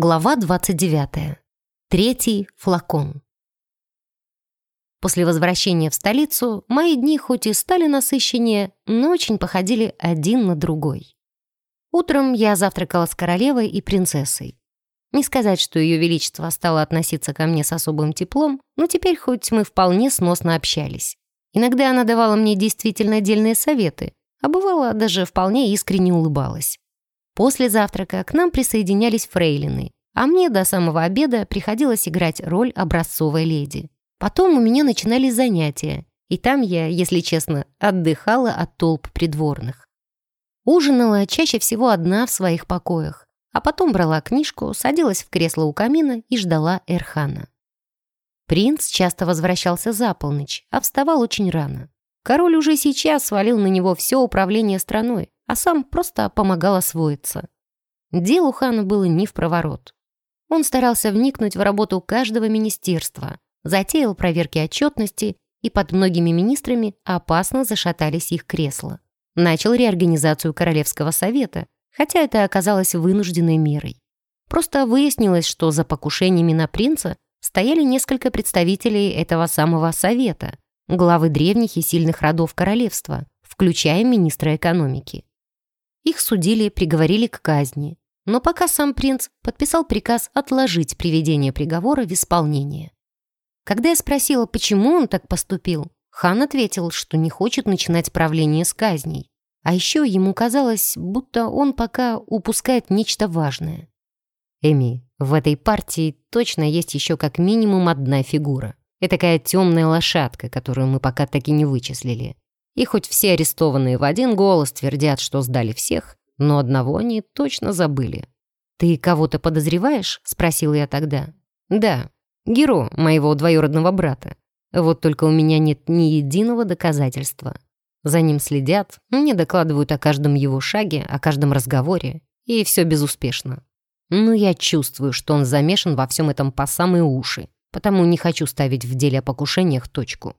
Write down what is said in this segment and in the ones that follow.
Глава 29. Третий флакон. После возвращения в столицу мои дни хоть и стали насыщеннее, но очень походили один на другой. Утром я завтракала с королевой и принцессой. Не сказать, что ее величество стало относиться ко мне с особым теплом, но теперь хоть мы вполне сносно общались. Иногда она давала мне действительно отдельные советы, а бывало даже вполне искренне улыбалась. После завтрака к нам присоединялись фрейлины, а мне до самого обеда приходилось играть роль образцовой леди. Потом у меня начинались занятия, и там я, если честно, отдыхала от толп придворных. Ужинала чаще всего одна в своих покоях, а потом брала книжку, садилась в кресло у камина и ждала Эрхана. Принц часто возвращался за полночь, а вставал очень рано. Король уже сейчас свалил на него все управление страной, а сам просто помогал освоиться. Делу хана было не в проворот. Он старался вникнуть в работу каждого министерства, затеял проверки отчетности, и под многими министрами опасно зашатались их кресла. Начал реорганизацию Королевского совета, хотя это оказалось вынужденной мерой. Просто выяснилось, что за покушениями на принца стояли несколько представителей этого самого совета, главы древних и сильных родов королевства, включая министра экономики. Их судили приговорили к казни. Но пока сам принц подписал приказ отложить приведение приговора в исполнение. Когда я спросила, почему он так поступил, хан ответил, что не хочет начинать правление с казней. А еще ему казалось, будто он пока упускает нечто важное. Эми, в этой партии точно есть еще как минимум одна фигура. Это такая темная лошадка, которую мы пока так и не вычислили. И хоть все арестованные в один голос твердят, что сдали всех, но одного они точно забыли. «Ты кого-то подозреваешь?» — спросил я тогда. «Да, Геро, моего двоюродного брата. Вот только у меня нет ни единого доказательства. За ним следят, мне докладывают о каждом его шаге, о каждом разговоре, и все безуспешно. Но я чувствую, что он замешан во всем этом по самые уши, потому не хочу ставить в деле о покушениях точку.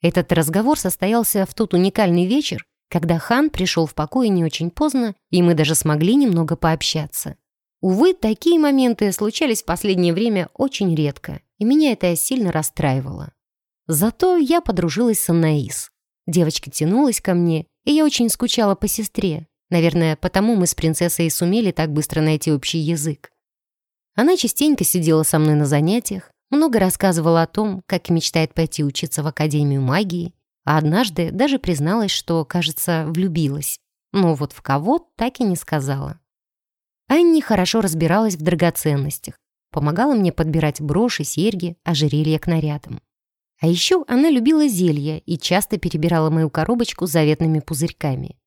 Этот разговор состоялся в тот уникальный вечер, когда хан пришел в покой не очень поздно, и мы даже смогли немного пообщаться. Увы, такие моменты случались в последнее время очень редко, и меня это сильно расстраивало. Зато я подружилась с Анаис. Девочка тянулась ко мне, и я очень скучала по сестре. Наверное, потому мы с принцессой сумели так быстро найти общий язык. Она частенько сидела со мной на занятиях, много рассказывала о том, как мечтает пойти учиться в Академию магии, а однажды даже призналась, что, кажется, влюбилась. Но вот в кого так и не сказала. Анни хорошо разбиралась в драгоценностях, помогала мне подбирать броши, серьги, ожерелья к нарядам. А еще она любила зелья и часто перебирала мою коробочку с заветными пузырьками.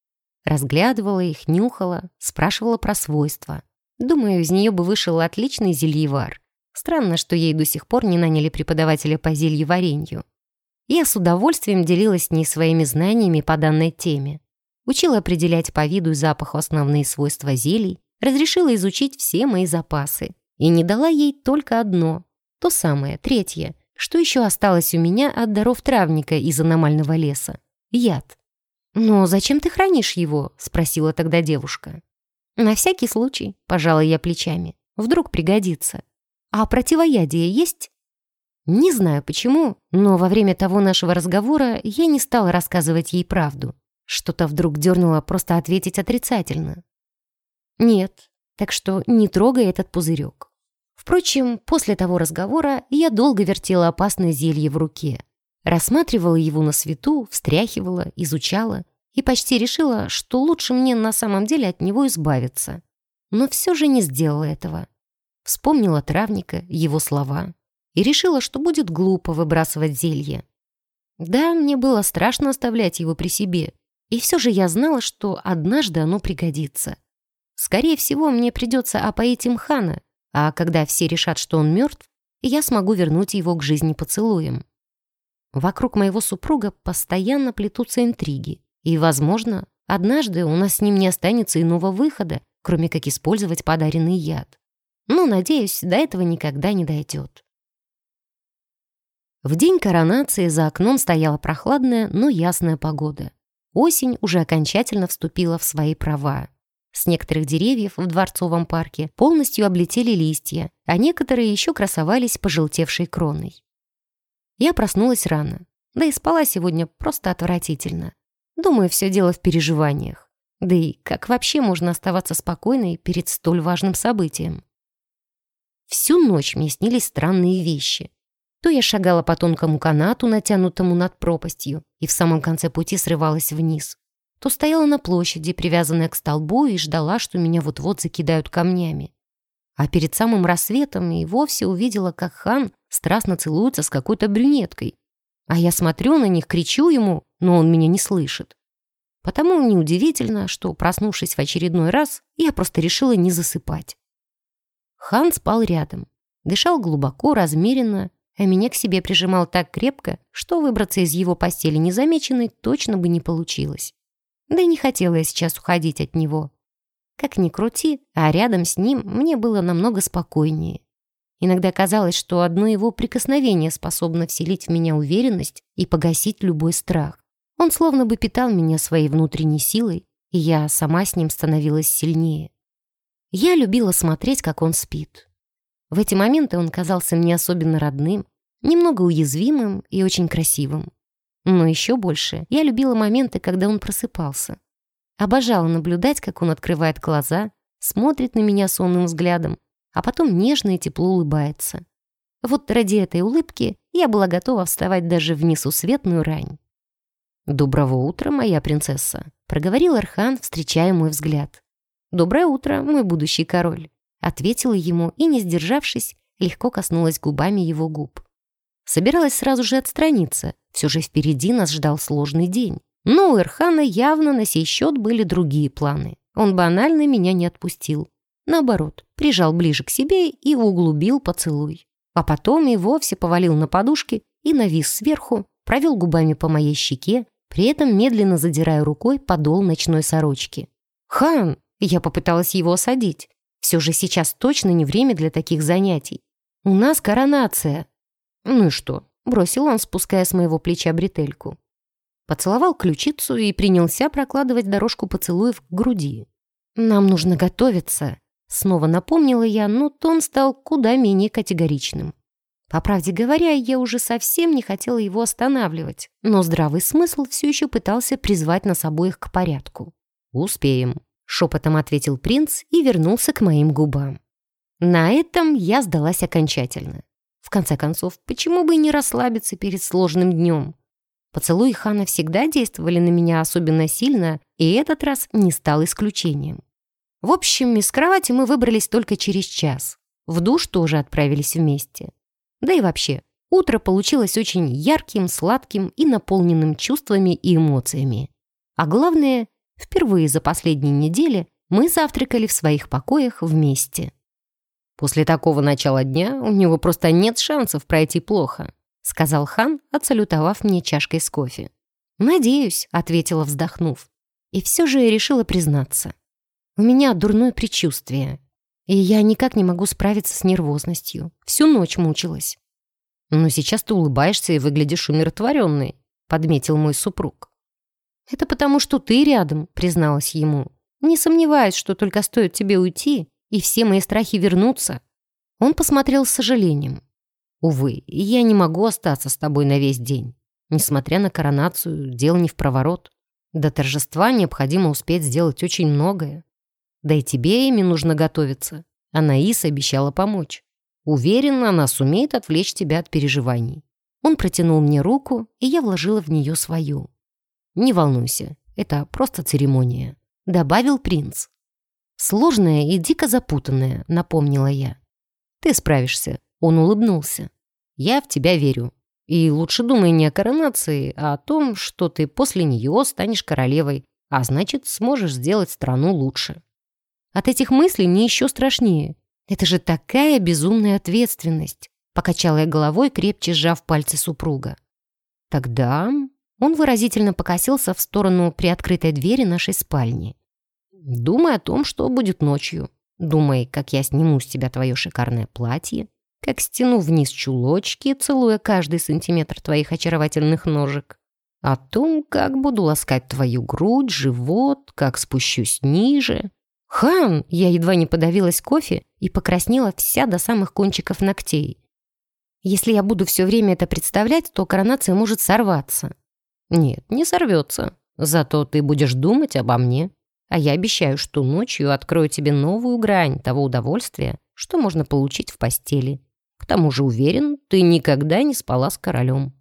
Разглядывала их, нюхала, спрашивала про свойства. Думаю, из нее бы вышел отличный зельевар. Странно, что ей до сих пор не наняли преподавателя по зельеваренью. Я с удовольствием делилась с ней своими знаниями по данной теме. Учила определять по виду и запаху основные свойства зелий, разрешила изучить все мои запасы и не дала ей только одно, то самое, третье, что еще осталось у меня от даров травника из аномального леса — яд. «Но зачем ты хранишь его?» — спросила тогда девушка. «На всякий случай», — пожала я плечами. «Вдруг пригодится». «А противоядие есть?» Не знаю почему, но во время того нашего разговора я не стала рассказывать ей правду. Что-то вдруг дернуло просто ответить отрицательно. Нет, так что не трогай этот пузырек. Впрочем, после того разговора я долго вертела опасное зелье в руке. Рассматривала его на свету, встряхивала, изучала и почти решила, что лучше мне на самом деле от него избавиться. Но все же не сделала этого. Вспомнила травника, его слова, и решила, что будет глупо выбрасывать зелье. Да, мне было страшно оставлять его при себе, и все же я знала, что однажды оно пригодится. Скорее всего, мне придется опоить им хана, а когда все решат, что он мертв, я смогу вернуть его к жизни поцелуем. Вокруг моего супруга постоянно плетутся интриги, и, возможно, однажды у нас с ним не останется иного выхода, кроме как использовать подаренный яд но, надеюсь, до этого никогда не дойдет. В день коронации за окном стояла прохладная, но ясная погода. Осень уже окончательно вступила в свои права. С некоторых деревьев в Дворцовом парке полностью облетели листья, а некоторые еще красовались пожелтевшей кроной. Я проснулась рано, да и спала сегодня просто отвратительно. Думаю, все дело в переживаниях. Да и как вообще можно оставаться спокойной перед столь важным событием? Всю ночь мне снились странные вещи. То я шагала по тонкому канату, натянутому над пропастью, и в самом конце пути срывалась вниз. То стояла на площади, привязанная к столбу, и ждала, что меня вот-вот закидают камнями. А перед самым рассветом и вовсе увидела, как хан страстно целуется с какой-то брюнеткой. А я смотрю на них, кричу ему, но он меня не слышит. Потому неудивительно, что, проснувшись в очередной раз, я просто решила не засыпать. Хан спал рядом, дышал глубоко, размеренно, а меня к себе прижимал так крепко, что выбраться из его постели незамеченной точно бы не получилось. Да и не хотела я сейчас уходить от него. Как ни крути, а рядом с ним мне было намного спокойнее. Иногда казалось, что одно его прикосновение способно вселить в меня уверенность и погасить любой страх. Он словно бы питал меня своей внутренней силой, и я сама с ним становилась сильнее. Я любила смотреть, как он спит. В эти моменты он казался мне особенно родным, немного уязвимым и очень красивым. Но еще больше я любила моменты, когда он просыпался. Обожала наблюдать, как он открывает глаза, смотрит на меня сонным взглядом, а потом нежно и тепло улыбается. Вот ради этой улыбки я была готова вставать даже в несусветную рань. «Доброго утра, моя принцесса», — проговорил Архан, встречая мой взгляд. «Доброе утро, мой будущий король» ответила ему и, не сдержавшись, легко коснулась губами его губ. Собиралась сразу же отстраниться, все же впереди нас ждал сложный день. Но у Эрхана явно на сей счет были другие планы. Он банально меня не отпустил. Наоборот, прижал ближе к себе и углубил поцелуй. А потом и вовсе повалил на подушки и навис сверху, провел губами по моей щеке, при этом медленно задирая рукой подол ночной сорочки. «Хан!» — я попыталась его осадить. Все же сейчас точно не время для таких занятий. У нас коронация. Ну и что? Бросил он, спуская с моего плеча бретельку. Поцеловал ключицу и принялся прокладывать дорожку поцелуев к груди. «Нам нужно готовиться», — снова напомнила я, но тон стал куда менее категоричным. По правде говоря, я уже совсем не хотела его останавливать, но здравый смысл все еще пытался призвать нас обоих к порядку. «Успеем», шепотом ответил принц и вернулся к моим губам. На этом я сдалась окончательно. В конце концов, почему бы не расслабиться перед сложным днем? Поцелуи Хана всегда действовали на меня особенно сильно, и этот раз не стал исключением. В общем, из кровати мы выбрались только через час. В душ тоже отправились вместе. Да и вообще, утро получилось очень ярким, сладким и наполненным чувствами и эмоциями. А главное, Впервые за последние недели мы завтракали в своих покоях вместе. «После такого начала дня у него просто нет шансов пройти плохо», сказал хан, отсалютовав мне чашкой с кофе. «Надеюсь», — ответила, вздохнув. И все же я решила признаться. У меня дурное предчувствие, и я никак не могу справиться с нервозностью. Всю ночь мучилась. «Но сейчас ты улыбаешься и выглядишь умиротворенной», — подметил мой супруг. «Это потому, что ты рядом», — призналась ему. «Не сомневаюсь, что только стоит тебе уйти, и все мои страхи вернутся». Он посмотрел с сожалением. «Увы, я не могу остаться с тобой на весь день. Несмотря на коронацию, дело не в проворот. До торжества необходимо успеть сделать очень многое. Да и тебе ими нужно готовиться. Анаис обещала помочь. Уверена, она сумеет отвлечь тебя от переживаний». Он протянул мне руку, и я вложила в нее свою. «Не волнуйся, это просто церемония», — добавил принц. «Сложная и дико запутанная», — напомнила я. «Ты справишься», — он улыбнулся. «Я в тебя верю. И лучше думай не о коронации, а о том, что ты после нее станешь королевой, а значит, сможешь сделать страну лучше». От этих мыслей мне еще страшнее. Это же такая безумная ответственность. Покачала я головой, крепче сжав пальцы супруга. Тогда он выразительно покосился в сторону приоткрытой двери нашей спальни. «Думай о том, что будет ночью. Думай, как я сниму с тебя твое шикарное платье, как стяну вниз чулочки, целуя каждый сантиметр твоих очаровательных ножек. О том, как буду ласкать твою грудь, живот, как спущусь ниже. «Хан!» Я едва не подавилась кофе и покраснела вся до самых кончиков ногтей. Если я буду все время это представлять, то коронация может сорваться. Нет, не сорвется. Зато ты будешь думать обо мне. А я обещаю, что ночью открою тебе новую грань того удовольствия, что можно получить в постели. К тому же уверен, ты никогда не спала с королем.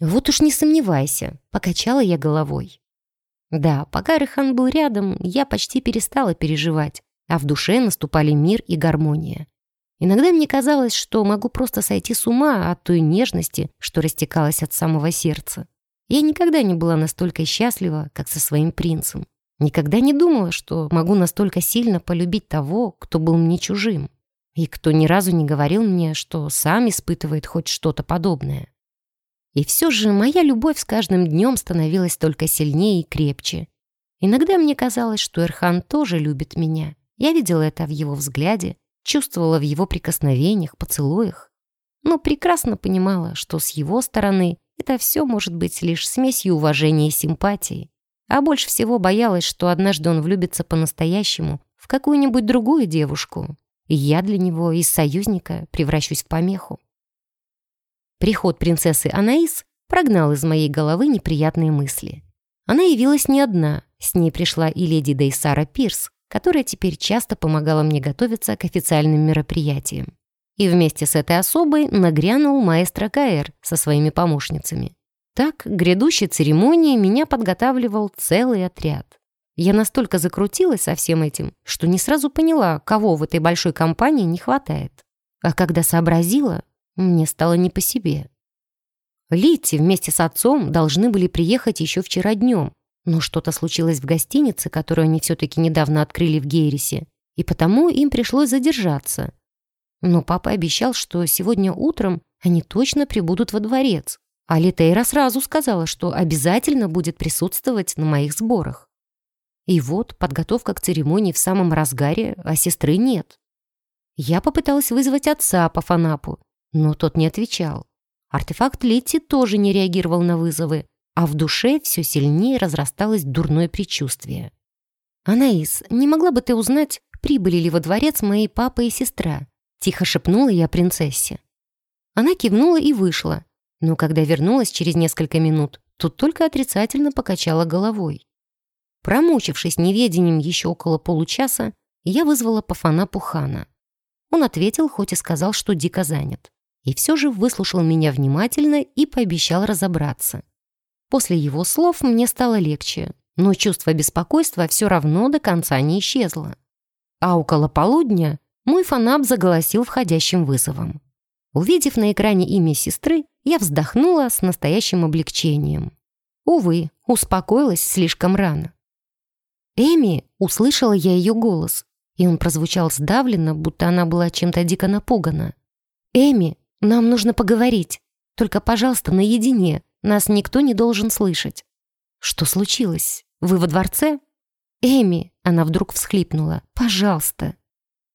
Вот уж не сомневайся, покачала я головой. Да, пока Рыхан был рядом, я почти перестала переживать, а в душе наступали мир и гармония. Иногда мне казалось, что могу просто сойти с ума от той нежности, что растекалась от самого сердца. Я никогда не была настолько счастлива, как со своим принцем. Никогда не думала, что могу настолько сильно полюбить того, кто был мне чужим, и кто ни разу не говорил мне, что сам испытывает хоть что-то подобное. И все же моя любовь с каждым днем становилась только сильнее и крепче. Иногда мне казалось, что Эрхан тоже любит меня. Я видела это в его взгляде, чувствовала в его прикосновениях, поцелуях. Но прекрасно понимала, что с его стороны это все может быть лишь смесью уважения и симпатии. А больше всего боялась, что однажды он влюбится по-настоящему в какую-нибудь другую девушку, и я для него из союзника превращусь в помеху. Приход принцессы Анаис прогнал из моей головы неприятные мысли. Она явилась не одна, с ней пришла и леди Дейсара Пирс, которая теперь часто помогала мне готовиться к официальным мероприятиям. И вместе с этой особой нагрянул маэстро Каэр со своими помощницами. Так, к грядущей церемонии меня подготавливал целый отряд. Я настолько закрутилась со всем этим, что не сразу поняла, кого в этой большой компании не хватает. А когда сообразила, мне стало не по себе. Лити вместе с отцом должны были приехать еще вчера днем, но что-то случилось в гостинице, которую они все-таки недавно открыли в Гейрисе, и потому им пришлось задержаться. Но папа обещал, что сегодня утром они точно прибудут во дворец, а Литейра сразу сказала, что обязательно будет присутствовать на моих сборах. И вот подготовка к церемонии в самом разгаре, а сестры нет. Я попыталась вызвать отца по фанапу, но тот не отвечал. Артефакт Литти тоже не реагировал на вызовы, а в душе все сильнее разрасталось дурное предчувствие. «Анаис, не могла бы ты узнать, прибыли ли во дворец мои папа и сестра?» Тихо шепнула я принцессе. Она кивнула и вышла, но когда вернулась через несколько минут, тут только отрицательно покачала головой. Промучившись неведением еще около получаса, я вызвала Пафана Пухана. Он ответил, хоть и сказал, что дико занят и все же выслушал меня внимательно и пообещал разобраться. После его слов мне стало легче, но чувство беспокойства все равно до конца не исчезло. А около полудня мой фанаб заголосил входящим вызовом. Увидев на экране имя сестры, я вздохнула с настоящим облегчением. Увы, успокоилась слишком рано. «Эми!» — услышала я ее голос, и он прозвучал сдавленно, будто она была чем-то дико напугана. «Эми, нам нужно поговорить. Только, пожалуйста, наедине. Нас никто не должен слышать». «Что случилось? Вы во дворце?» «Эми!» — она вдруг всхлипнула. «Пожалуйста!»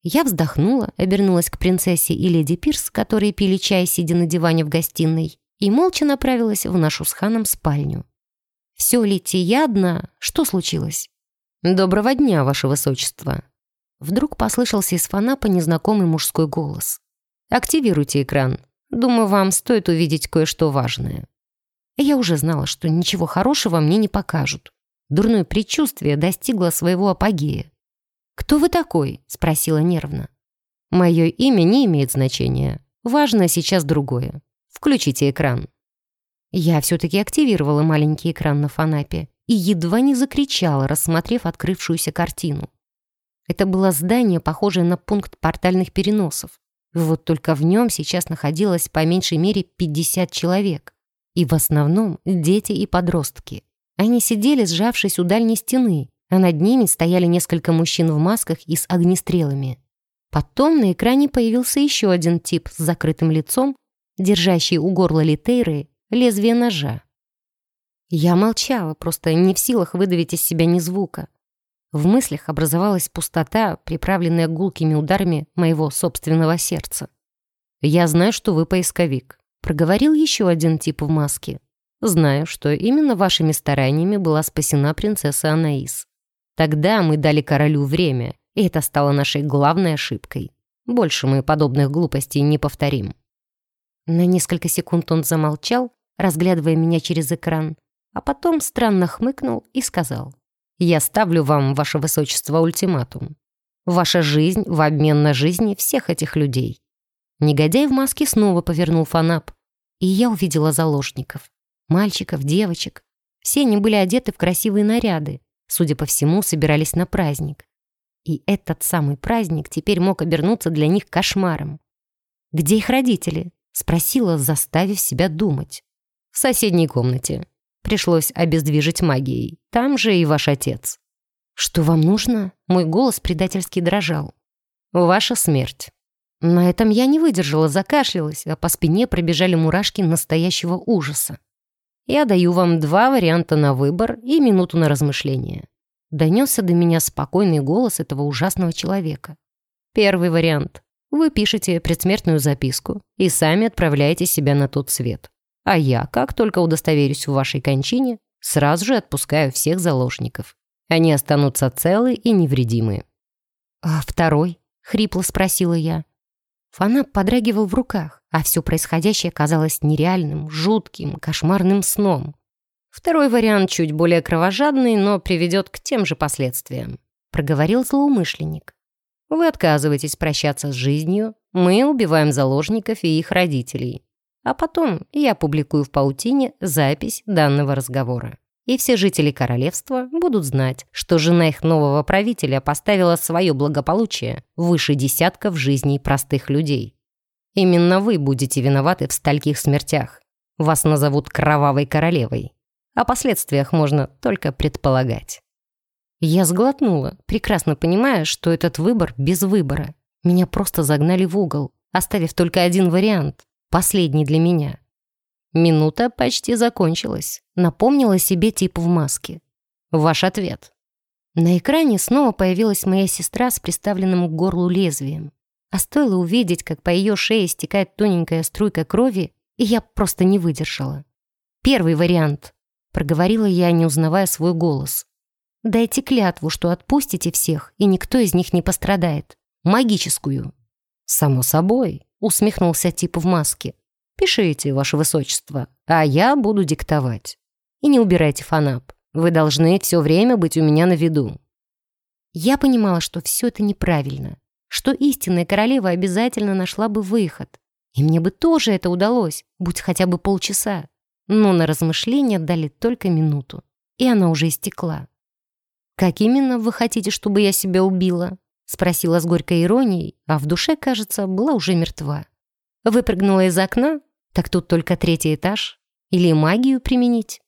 Я вздохнула, обернулась к принцессе и леди Пирс, которые пили чай, сидя на диване в гостиной, и молча направилась в нашу с Ханом спальню. «Все, Лити, я одна. Что случилось?» «Доброго дня, ваше высочество!» Вдруг послышался из фанапа незнакомый мужской голос. Активируйте экран. Думаю, вам стоит увидеть кое-что важное». Я уже знала, что ничего хорошего мне не покажут. Дурное предчувствие достигло своего апогея. «Кто вы такой?» — спросила нервно. «Мое имя не имеет значения. Важно сейчас другое. Включите экран». Я все-таки активировала маленький экран на фанапе и едва не закричала, рассмотрев открывшуюся картину. Это было здание, похожее на пункт портальных переносов. Вот только в нем сейчас находилось по меньшей мере 50 человек. И в основном дети и подростки. Они сидели, сжавшись у дальней стены, а над ними стояли несколько мужчин в масках и с огнестрелами. Потом на экране появился еще один тип с закрытым лицом, держащий у горла Литейры лезвие ножа. Я молчала, просто не в силах выдавить из себя ни звука. В мыслях образовалась пустота, приправленная гулкими ударами моего собственного сердца. «Я знаю, что вы поисковик», — проговорил еще один тип в маске. «Знаю, что именно вашими стараниями была спасена принцесса Анаис. Тогда мы дали королю время, И это стало нашей главной ошибкой. Больше мы подобных глупостей не повторим. На несколько секунд он замолчал, разглядывая меня через экран, а потом странно хмыкнул и сказал. «Я ставлю вам, ваше высочество, ультиматум. Ваша жизнь в обмен на жизни всех этих людей». Негодяй в маске снова повернул фанап, и я увидела заложников. Мальчиков, девочек. Все они были одеты в красивые наряды. Судя по всему, собирались на праздник. И этот самый праздник теперь мог обернуться для них кошмаром. «Где их родители?» — спросила, заставив себя думать. «В соседней комнате. Пришлось обездвижить магией. Там же и ваш отец». «Что вам нужно?» — мой голос предательски дрожал. «Ваша смерть». На этом я не выдержала, закашлялась, а по спине пробежали мурашки настоящего ужаса. Я даю вам два варианта на выбор и минуту на размышление. Донесся до меня спокойный голос этого ужасного человека. Первый вариант. Вы пишете предсмертную записку и сами отправляете себя на тот свет. А я, как только удостоверюсь в вашей кончине, сразу же отпускаю всех заложников. Они останутся целы и невредимы. «А второй?» — хрипло спросила я. Фанап подрагивал в руках, а все происходящее казалось нереальным, жутким, кошмарным сном. Второй вариант чуть более кровожадный, но приведет к тем же последствиям, проговорил злоумышленник. Вы отказываетесь прощаться с жизнью, мы убиваем заложников и их родителей. А потом я публикую в паутине запись данного разговора. И все жители королевства будут знать, что жена их нового правителя поставила свое благополучие выше десятков жизней простых людей. Именно вы будете виноваты в стольких смертях. Вас назовут кровавой королевой. О последствиях можно только предполагать. Я сглотнула, прекрасно понимая, что этот выбор без выбора. Меня просто загнали в угол, оставив только один вариант, последний для меня. Минута почти закончилась. Напомнила себе тип в маске. Ваш ответ. На экране снова появилась моя сестра с приставленным к горлу лезвием. А стоило увидеть, как по ее шее стекает тоненькая струйка крови, и я просто не выдержала. «Первый вариант», — проговорила я, не узнавая свой голос. «Дайте клятву, что отпустите всех, и никто из них не пострадает. Магическую». «Само собой», — усмехнулся тип в маске. Пишите, ваше высочество, а я буду диктовать. И не убирайте фанап. Вы должны все время быть у меня на виду». Я понимала, что все это неправильно, что истинная королева обязательно нашла бы выход. И мне бы тоже это удалось, будь хотя бы полчаса. Но на размышления дали только минуту, и она уже истекла. «Как именно вы хотите, чтобы я себя убила?» — спросила с горькой иронией, а в душе, кажется, была уже мертва. Выпрыгнула из окна? Так тут только третий этаж. Или магию применить?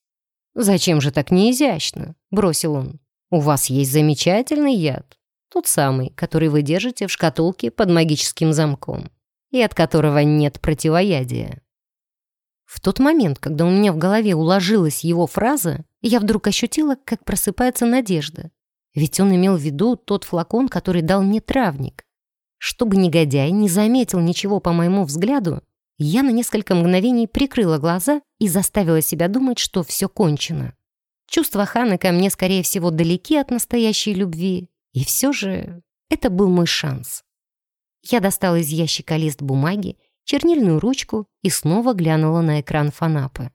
«Зачем же так неизящно?» — бросил он. «У вас есть замечательный яд. Тот самый, который вы держите в шкатулке под магическим замком, и от которого нет противоядия». В тот момент, когда у меня в голове уложилась его фраза, я вдруг ощутила, как просыпается надежда. Ведь он имел в виду тот флакон, который дал мне травник. Чтобы негодяй не заметил ничего по моему взгляду, я на несколько мгновений прикрыла глаза и заставила себя думать, что все кончено. Чувства Ханы ко мне, скорее всего, далеки от настоящей любви, и все же это был мой шанс. Я достала из ящика лист бумаги, чернильную ручку и снова глянула на экран фанапы.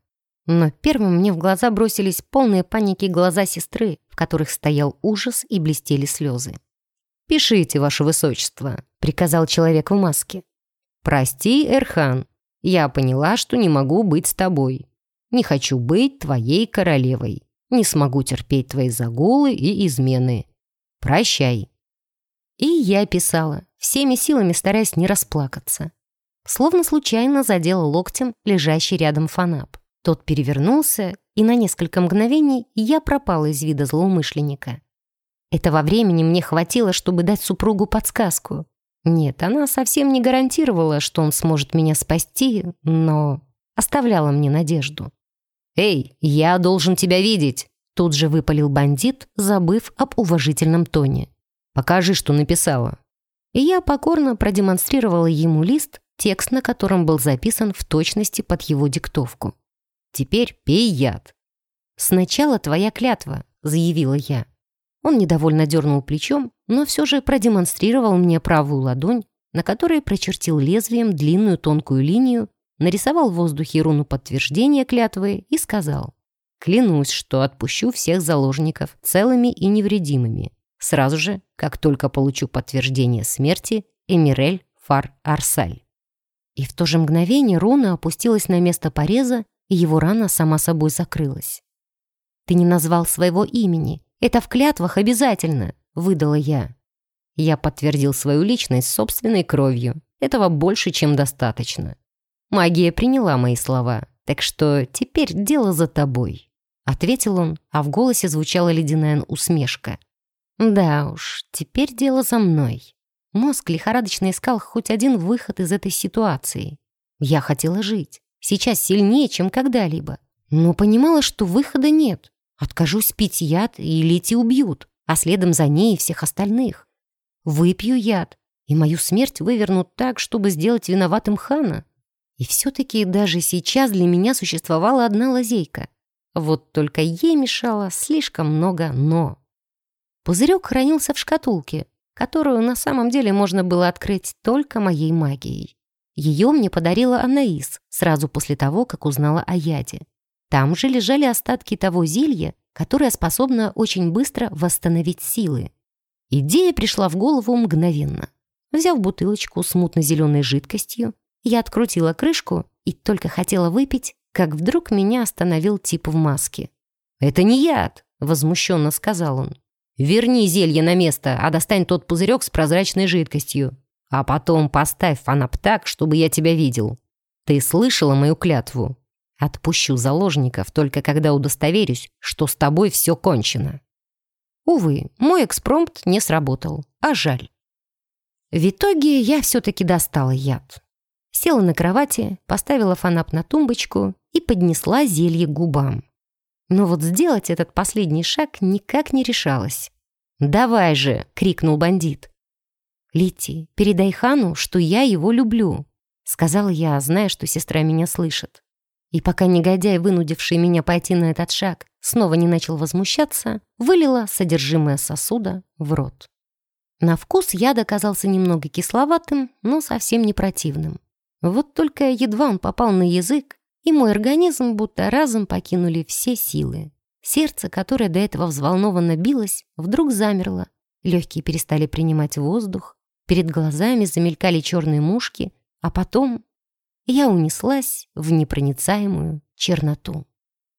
Но первым мне в глаза бросились полные паники глаза сестры, в которых стоял ужас и блестели слезы. «Пишите, ваше высочество», — приказал человек в маске. «Прости, Эрхан, я поняла, что не могу быть с тобой. Не хочу быть твоей королевой. Не смогу терпеть твои загулы и измены. Прощай». И я писала, всеми силами стараясь не расплакаться. Словно случайно задела локтем лежащий рядом фанап. Тот перевернулся, и на несколько мгновений я пропала из вида злоумышленника. Этого времени мне хватило, чтобы дать супругу подсказку. Нет, она совсем не гарантировала, что он сможет меня спасти, но оставляла мне надежду. «Эй, я должен тебя видеть!» Тут же выпалил бандит, забыв об уважительном тоне. «Покажи, что написала». И я покорно продемонстрировала ему лист, текст на котором был записан в точности под его диктовку. «Теперь пей яд». «Сначала твоя клятва», — заявила я. Он недовольно дернул плечом, но все же продемонстрировал мне правую ладонь, на которой прочертил лезвием длинную тонкую линию, нарисовал в воздухе руну подтверждения клятвы и сказал «Клянусь, что отпущу всех заложников целыми и невредимыми, сразу же, как только получу подтверждение смерти Эмирель Фар Арсаль». И в то же мгновение руна опустилась на место пореза, и его рана сама собой закрылась. «Ты не назвал своего имени. Это в клятвах обязательно», — выдала я. Я подтвердил свою личность собственной кровью. Этого больше, чем достаточно. Магия приняла мои слова, так что теперь дело за тобой», — ответил он, а в голосе звучала ледяная усмешка. «Да уж, теперь дело за мной». Мозг лихорадочно искал хоть один выход из этой ситуации. Я хотела жить, сейчас сильнее, чем когда-либо, но понимала, что выхода нет. Откажусь пить яд, и Лити убьют, а следом за ней и всех остальных. Выпью яд, и мою смерть вывернут так, чтобы сделать виноватым хана. И все-таки даже сейчас для меня существовала одна лазейка. Вот только ей мешало слишком много «но». Пузырек хранился в шкатулке, которую на самом деле можно было открыть только моей магией. Ее мне подарила Анаис сразу после того, как узнала о яде. Там же лежали остатки того зелья, которое способно очень быстро восстановить силы. Идея пришла в голову мгновенно. Взяв бутылочку с мутно-зеленой жидкостью, я открутила крышку и только хотела выпить, как вдруг меня остановил тип в маске. «Это не яд!» — возмущенно сказал он. «Верни зелье на место, а достань тот пузырек с прозрачной жидкостью. А потом поставь фанап так, чтобы я тебя видел. Ты слышала мою клятву? Отпущу заложников только когда удостоверюсь, что с тобой все кончено». Увы, мой экспромт не сработал, а жаль. В итоге я все-таки достала яд. Села на кровати, поставила фанап на тумбочку и поднесла зелье губам. Но вот сделать этот последний шаг никак не решалась. «Давай же!» — крикнул бандит. «Лити, передай хану, что я его люблю», — сказала я, зная, что сестра меня слышит. И пока негодяй, вынудивший меня пойти на этот шаг, снова не начал возмущаться, вылила содержимое сосуда в рот. На вкус яд оказался немного кисловатым, но совсем не противным. Вот только едва он попал на язык, и мой организм будто разом покинули все силы. Сердце, которое до этого взволнованно билось, вдруг замерло. Легкие перестали принимать воздух, перед глазами замелькали черные мушки, а потом я унеслась в непроницаемую черноту.